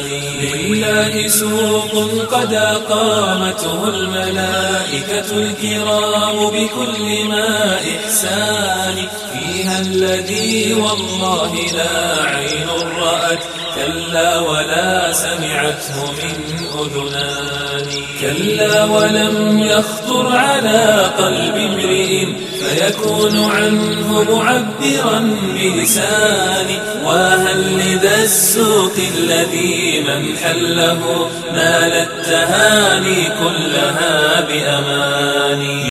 لله سوق قد أقامته الملائكة الكرام بكل ما إحسان. فيها الذي والله لا عين رأت كلا ولا سمعته من أذنان. كلا ولم يخطر على قلب امرئ فيكون عنه معبرا بلساني وهل السوق الذي من حله نال التهاني كلها بأماني.